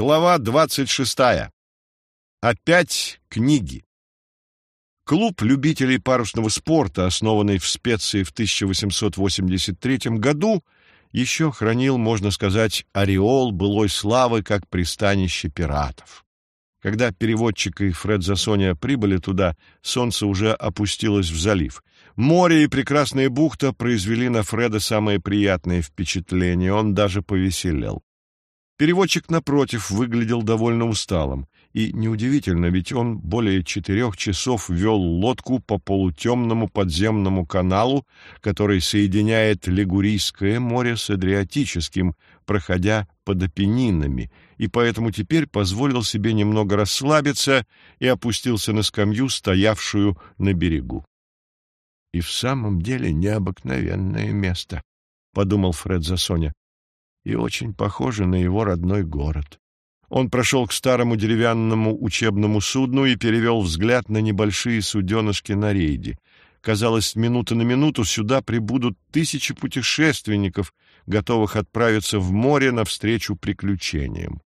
Глава двадцать шестая. Опять книги. Клуб любителей парусного спорта, основанный в Специи в 1883 году, еще хранил, можно сказать, ореол былой славы как пристанище пиратов. Когда переводчик и Фред Засоня прибыли туда, солнце уже опустилось в залив. Море и прекрасная бухта произвели на Фреда самое приятное впечатление, он даже повеселел. Переводчик, напротив, выглядел довольно усталым. И неудивительно, ведь он более четырех часов вел лодку по полутемному подземному каналу, который соединяет Лигурийское море с Адриатическим, проходя под Апеннинами, и поэтому теперь позволил себе немного расслабиться и опустился на скамью, стоявшую на берегу. «И в самом деле необыкновенное место», — подумал Фред за Соня и очень похоже на его родной город. Он прошел к старому деревянному учебному судну и перевел взгляд на небольшие суденышки на рейде. Казалось, с минуты на минуту сюда прибудут тысячи путешественников, готовых отправиться в море навстречу приключениям.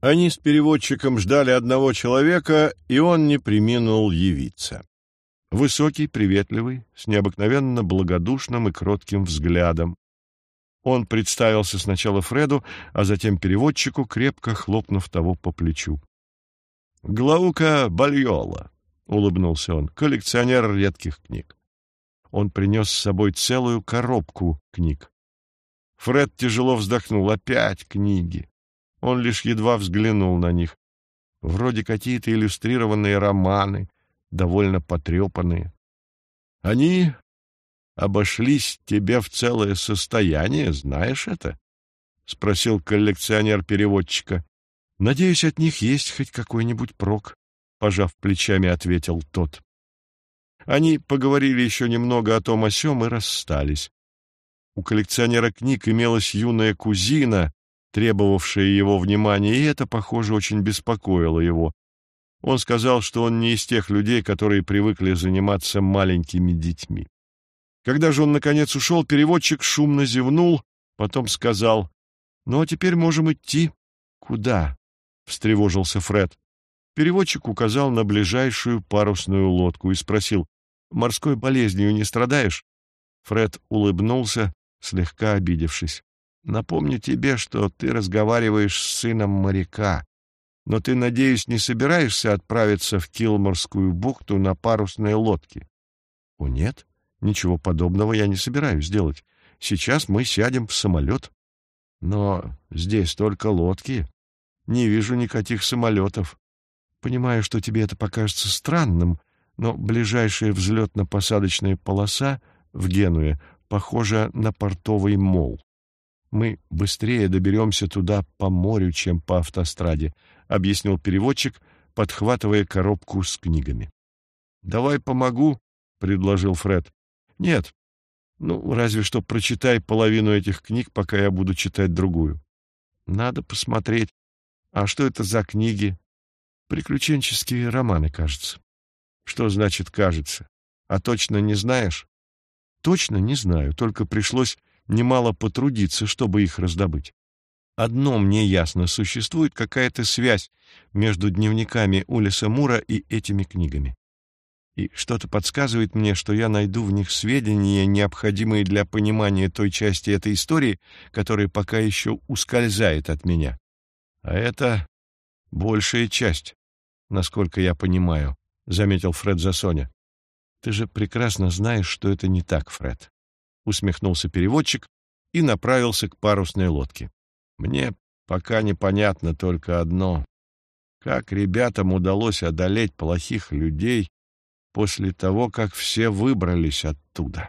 Они с переводчиком ждали одного человека, и он не приминул явиться. Высокий, приветливый, с необыкновенно благодушным и кротким взглядом. Он представился сначала Фреду, а затем переводчику, крепко хлопнув того по плечу. «Глаука Бальола», — улыбнулся он, — коллекционер редких книг. Он принес с собой целую коробку книг. Фред тяжело вздохнул. Опять книги. Он лишь едва взглянул на них. Вроде какие-то иллюстрированные романы, довольно потрепанные. Они обошлись тебе в целое состояние, знаешь это? — спросил коллекционер переводчика. — Надеюсь, от них есть хоть какой-нибудь прок, — пожав плечами, ответил тот. Они поговорили еще немного о том о сём и расстались. У коллекционера книг имелась юная кузина, требовавшая его внимания, и это, похоже, очень беспокоило его. Он сказал, что он не из тех людей, которые привыкли заниматься маленькими детьми. Когда же он, наконец, ушел, переводчик шумно зевнул, потом сказал, «Ну, а теперь можем идти». «Куда?» — встревожился Фред. Переводчик указал на ближайшую парусную лодку и спросил, «Морской болезнью не страдаешь?» Фред улыбнулся, слегка обидевшись. «Напомню тебе, что ты разговариваешь с сыном моряка, но ты, надеюсь, не собираешься отправиться в Килморскую бухту на парусной лодке?» «О, нет», Ничего подобного я не собираюсь делать. Сейчас мы сядем в самолет. Но здесь только лодки. Не вижу никаких самолетов. Понимаю, что тебе это покажется странным, но ближайшая взлетно-посадочная полоса в Генуе похожа на портовый мол. Мы быстрее доберемся туда по морю, чем по автостраде, — объяснил переводчик, подхватывая коробку с книгами. — Давай помогу, — предложил Фред. Нет. Ну, разве что прочитай половину этих книг, пока я буду читать другую. Надо посмотреть. А что это за книги? Приключенческие романы, кажется. Что значит «кажется»? А точно не знаешь? Точно не знаю, только пришлось немало потрудиться, чтобы их раздобыть. Одно мне ясно, существует какая-то связь между дневниками Улиса Мура и этими книгами и что-то подсказывает мне, что я найду в них сведения, необходимые для понимания той части этой истории, которая пока еще ускользает от меня. А это большая часть, насколько я понимаю, — заметил Фред за Соня. Ты же прекрасно знаешь, что это не так, Фред. Усмехнулся переводчик и направился к парусной лодке. Мне пока непонятно только одно. Как ребятам удалось одолеть плохих людей, после того, как все выбрались оттуда.